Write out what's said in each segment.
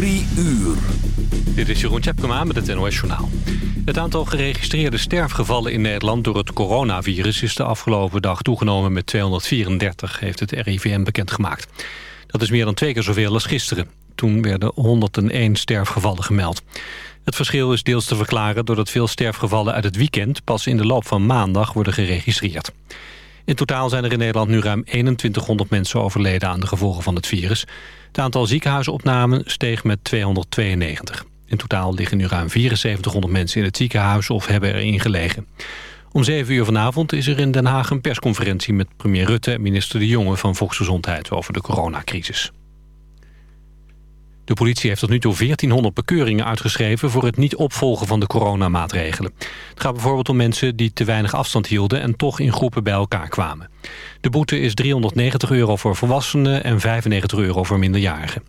Uur. Dit is Jeroen Tjepkema met het NOS Journaal. Het aantal geregistreerde sterfgevallen in Nederland door het coronavirus... is de afgelopen dag toegenomen met 234, heeft het RIVM bekendgemaakt. Dat is meer dan twee keer zoveel als gisteren. Toen werden 101 sterfgevallen gemeld. Het verschil is deels te verklaren doordat veel sterfgevallen uit het weekend... pas in de loop van maandag worden geregistreerd. In totaal zijn er in Nederland nu ruim 2100 mensen overleden aan de gevolgen van het virus. Het aantal ziekenhuisopnamen steeg met 292. In totaal liggen nu ruim 7400 mensen in het ziekenhuis of hebben erin gelegen. Om 7 uur vanavond is er in Den Haag een persconferentie met premier Rutte en minister De Jonge van Volksgezondheid over de coronacrisis. De politie heeft tot nu toe 1400 bekeuringen uitgeschreven... voor het niet opvolgen van de coronamaatregelen. Het gaat bijvoorbeeld om mensen die te weinig afstand hielden... en toch in groepen bij elkaar kwamen. De boete is 390 euro voor volwassenen en 95 euro voor minderjarigen.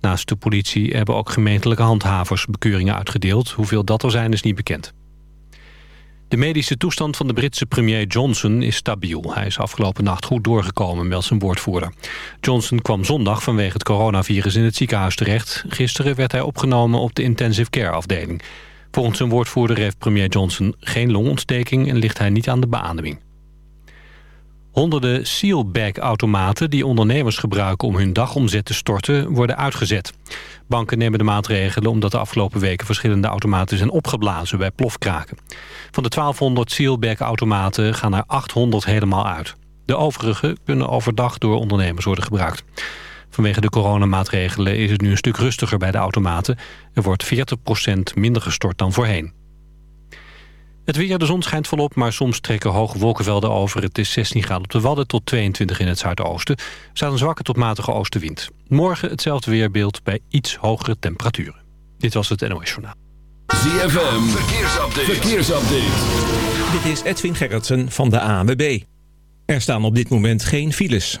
Naast de politie hebben ook gemeentelijke handhavers bekeuringen uitgedeeld. Hoeveel dat er zijn is niet bekend. De medische toestand van de Britse premier Johnson is stabiel. Hij is afgelopen nacht goed doorgekomen, meldt zijn woordvoerder. Johnson kwam zondag vanwege het coronavirus in het ziekenhuis terecht. Gisteren werd hij opgenomen op de intensive care afdeling. Volgens zijn woordvoerder heeft premier Johnson geen longontsteking... en ligt hij niet aan de beademing. Honderden sealbag-automaten die ondernemers gebruiken om hun dagomzet te storten, worden uitgezet. Banken nemen de maatregelen omdat de afgelopen weken verschillende automaten zijn opgeblazen bij plofkraken. Van de 1200 sealbag-automaten gaan er 800 helemaal uit. De overige kunnen overdag door ondernemers worden gebruikt. Vanwege de coronamaatregelen is het nu een stuk rustiger bij de automaten. Er wordt 40% minder gestort dan voorheen. Het weer, de zon schijnt volop, maar soms trekken hoge wolkenvelden over. Het is 16 graden op de Wadden tot 22 in het zuidoosten. Er staat een zwakke tot matige oostenwind. Morgen hetzelfde weerbeeld bij iets hogere temperaturen. Dit was het NOS Journaal. ZFM, verkeersupdate. verkeersupdate. Dit is Edwin Gerritsen van de ANWB. Er staan op dit moment geen files.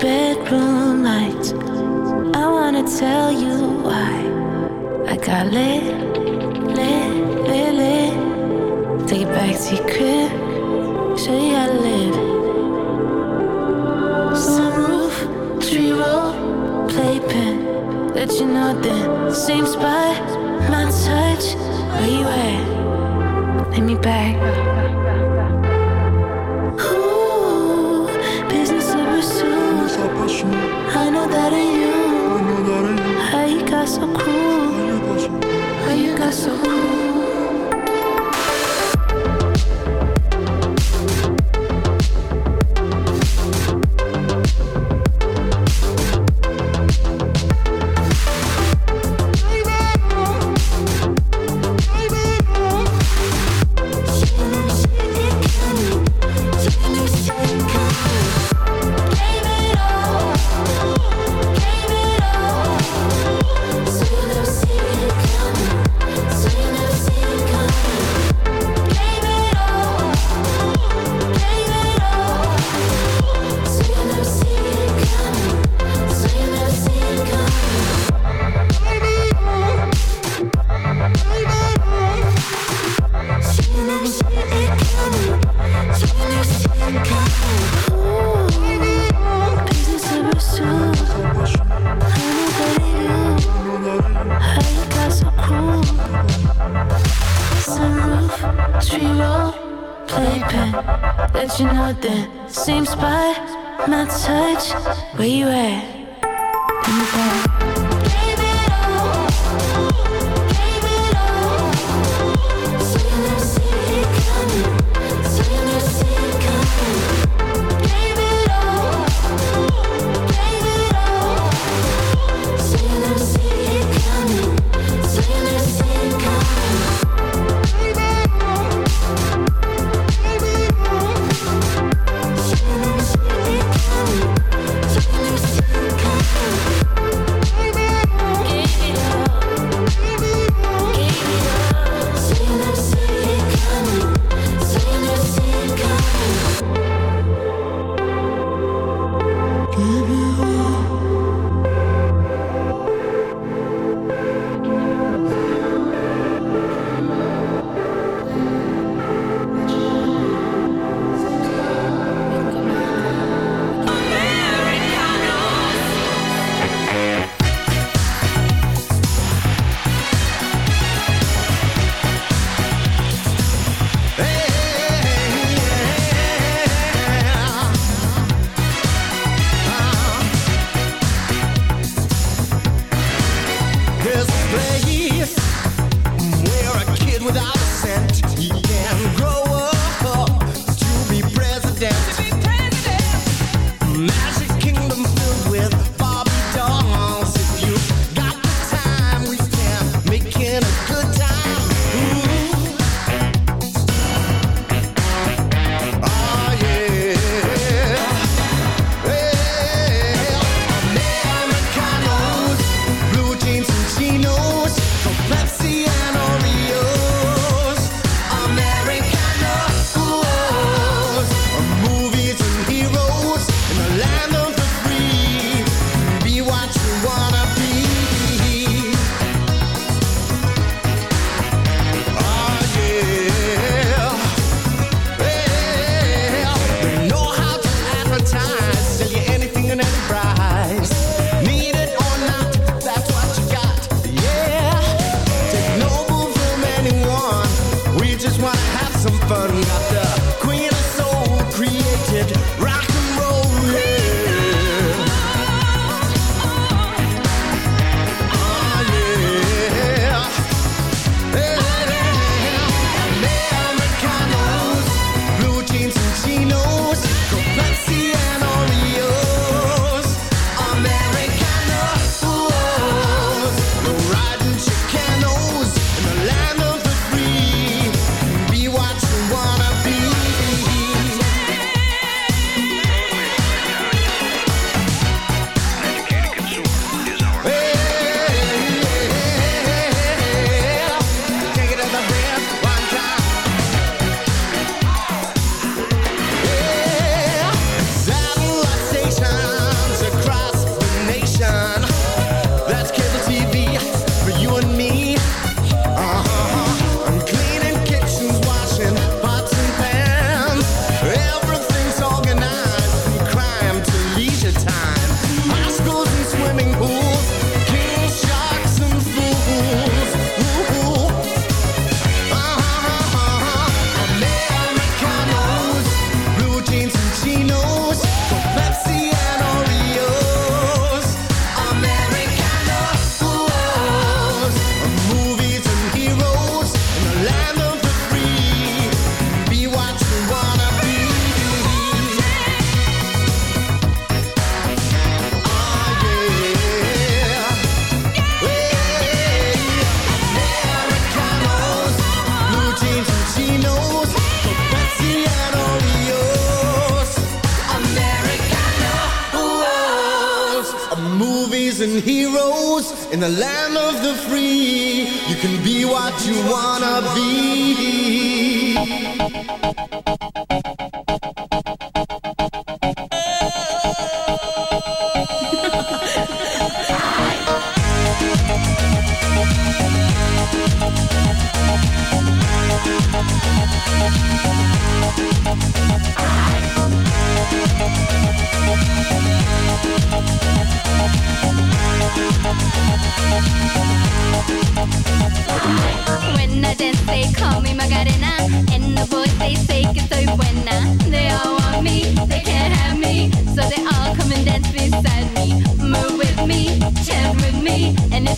bedroom lights. I wanna tell you why. I got lit, lit, lit, lit. Take it back to your crib. Show you how to live. Sunroof, tree roll, playpen. Let you know then. Same spot, my touch. Where you at? Let me back. Got so cool? How you got so?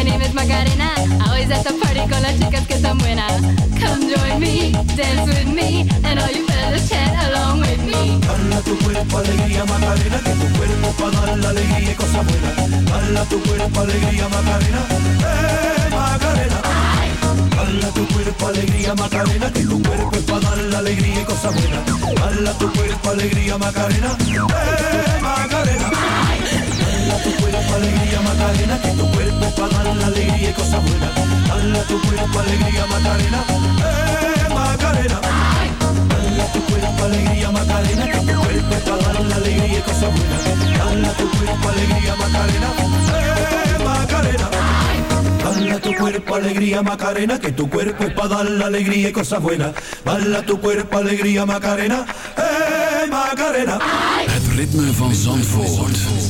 my name is Macarena. Always at the party con las chicas que están buenas. Come join me, dance with me, and all you fellas chat along with me. Hala tu cuerpo, alegría, Macarena, que tu cuerpo para dar la alegría y cosas buenas. Hala tu cuerpo, alegría, Macarena, eh, Macarena. Hala tu cuerpo, alegría, Macarena, que tu cuerpo es para dar la alegría y cosas buenas. Hala tu cuerpo, alegría, Macarena, eh, Macarena. Tu cuerpo, alegría, Macarena, que tu cuerpo para dar la alegría y cosas buenas. Hala tu cuerpo, alegría, Macarena, eh, Macarena. Hala tu cuerpo, alegría, Macarena, que tu cuerpo para dar la alegría y cosas buenas. Hala tu cuerpo, alegría, Macarena, eh, Macarena. Hala tu cuerpo, alegría, Macarena, que tu cuerpo es para dar la alegría y cosas buenas. Hala tu cuerpo, alegría, Macarena, eh, Macarena. Het ritme van Zandvoort.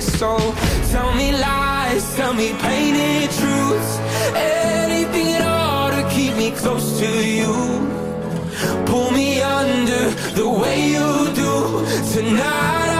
So tell me lies, tell me painted truths. Anything at all to keep me close to you. Pull me under the way you do. Tonight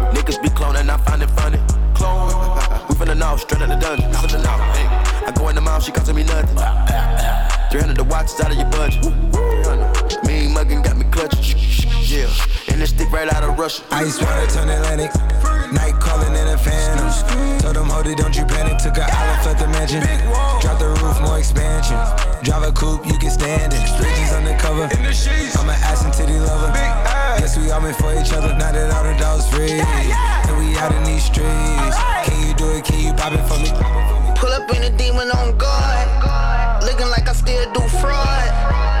Niggas be cloning, I find it funny. Clone. We finna know, straight out the dungeon. Know, hey. I go in the mouth, she costing me nothing. 300 the watch is out of your budget. Mean muggin' got me clutching. Yeah, and this stick right out of Russia. Ice water turn Atlantic. Night calling in a phantom. Told them, hold it, don't you panic. Took a island, left the mansion. Drop the roof, more expansion. Drive a coupe, you can stand it. Bridges undercover. I'm an ass and titty lover. Guess we all meant for each other. Now that all the dogs free. And we out in these streets. Can you do it? Can you pop it for me? Pull up in a demon on guard. Looking like I still do fraud.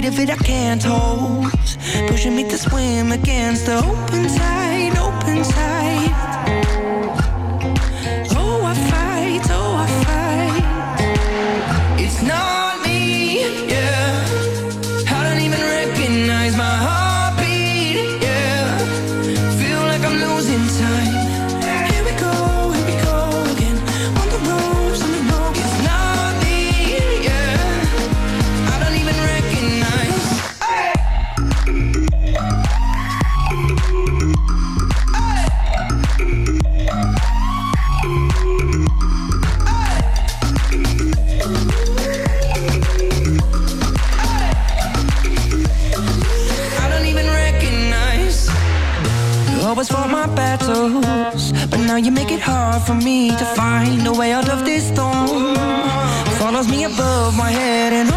weight of it I can't hold. Pushing me to swim against the open tide, open tide. you make it hard for me to find a way out of this storm. Follows me above my head and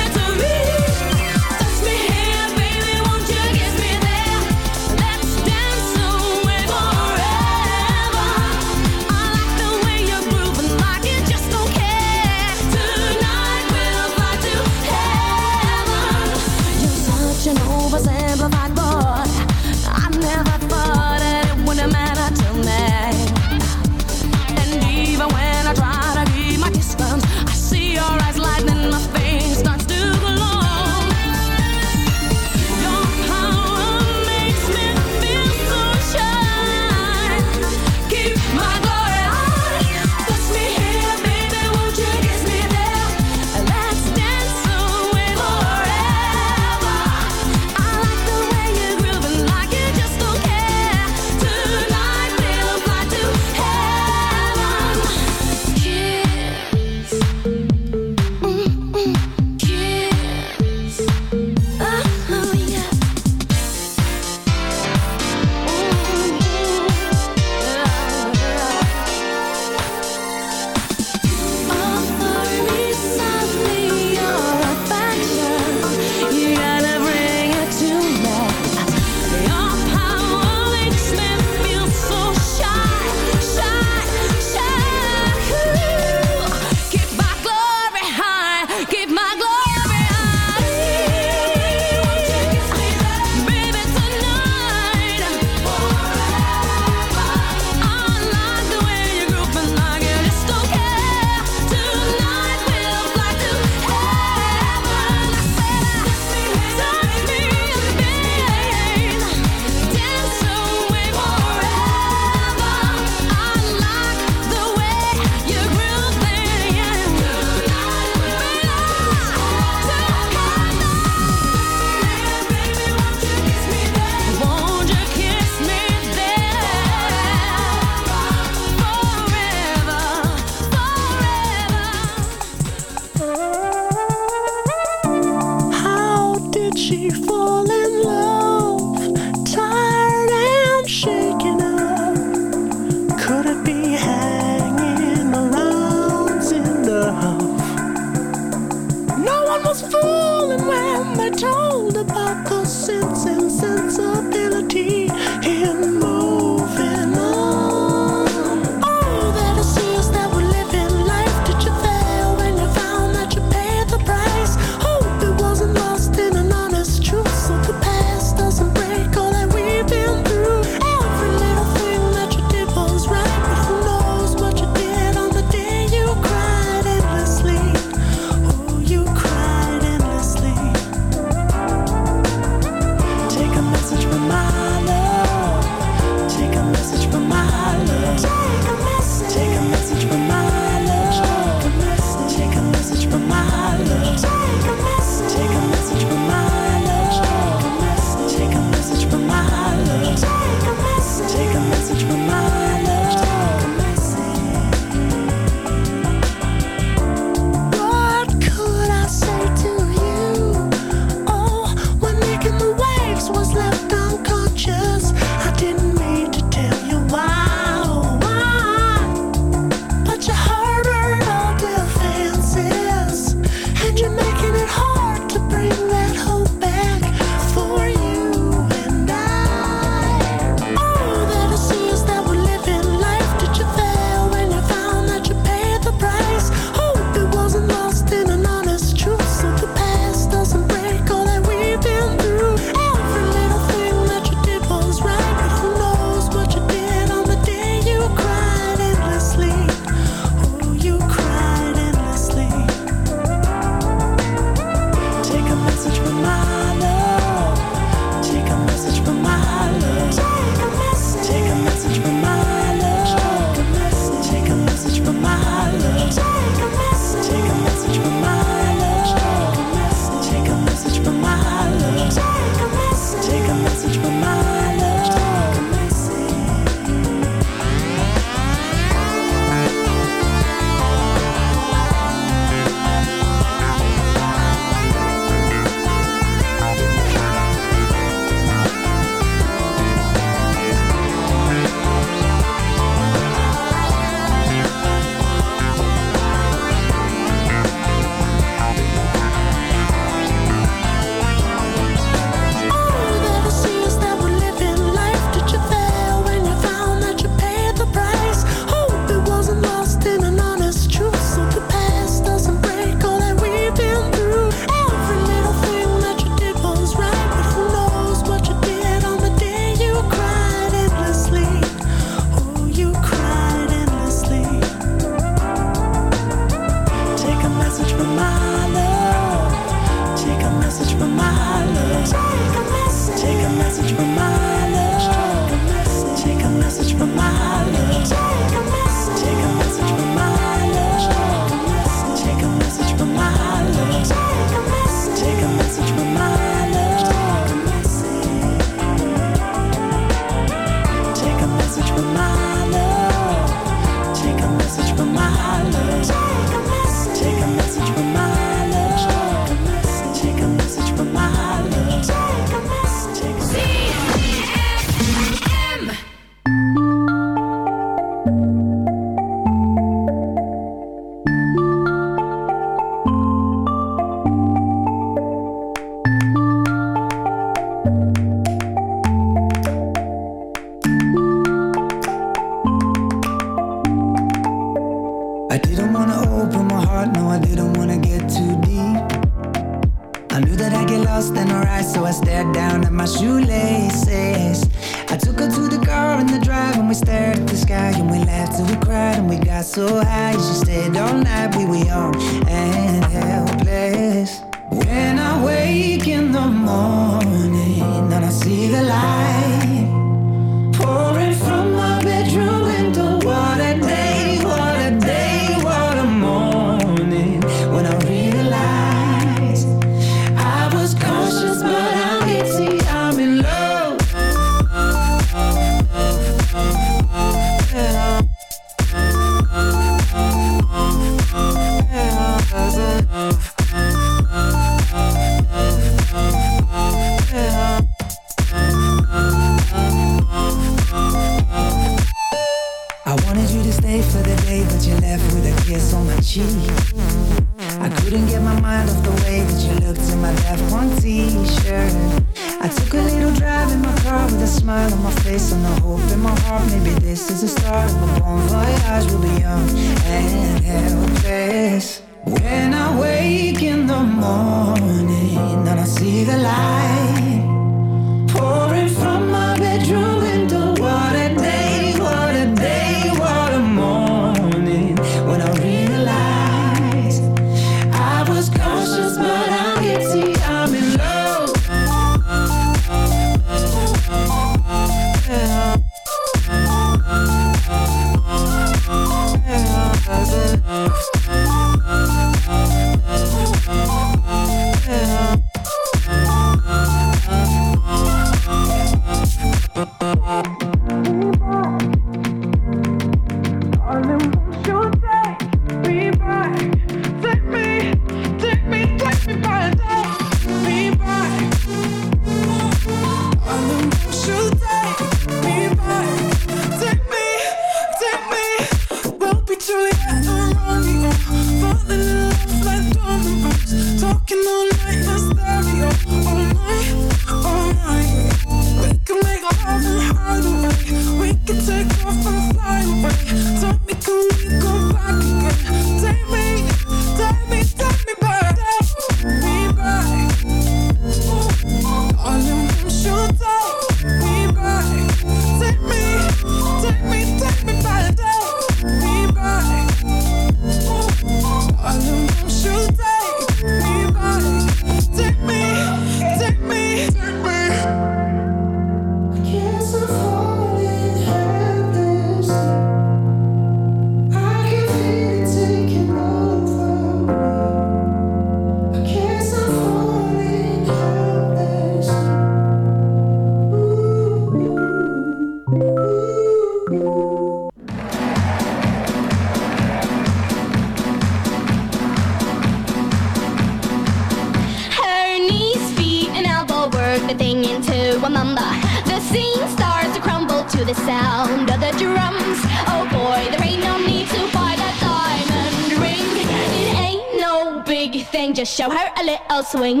swing.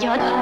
gió thổi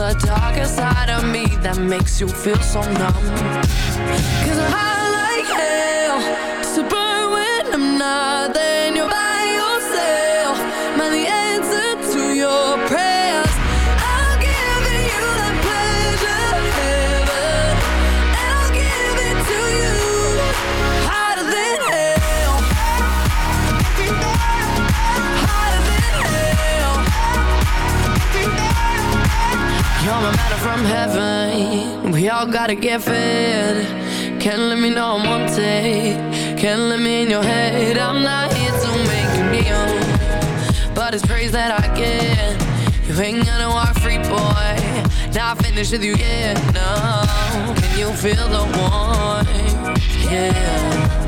It's the darker side of me that makes you feel so numb. Cause I like hell to burn when I'm not there. From heaven. We all gotta get fed. Can't let me know I'm on wanted. Can't let me in your head. I'm not here to make you kneel. But it's praise that I get. You ain't gonna walk free, boy. Not finished with you yet, no. Can you feel the warmth? Yeah.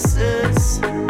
glasses.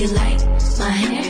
you like my hair?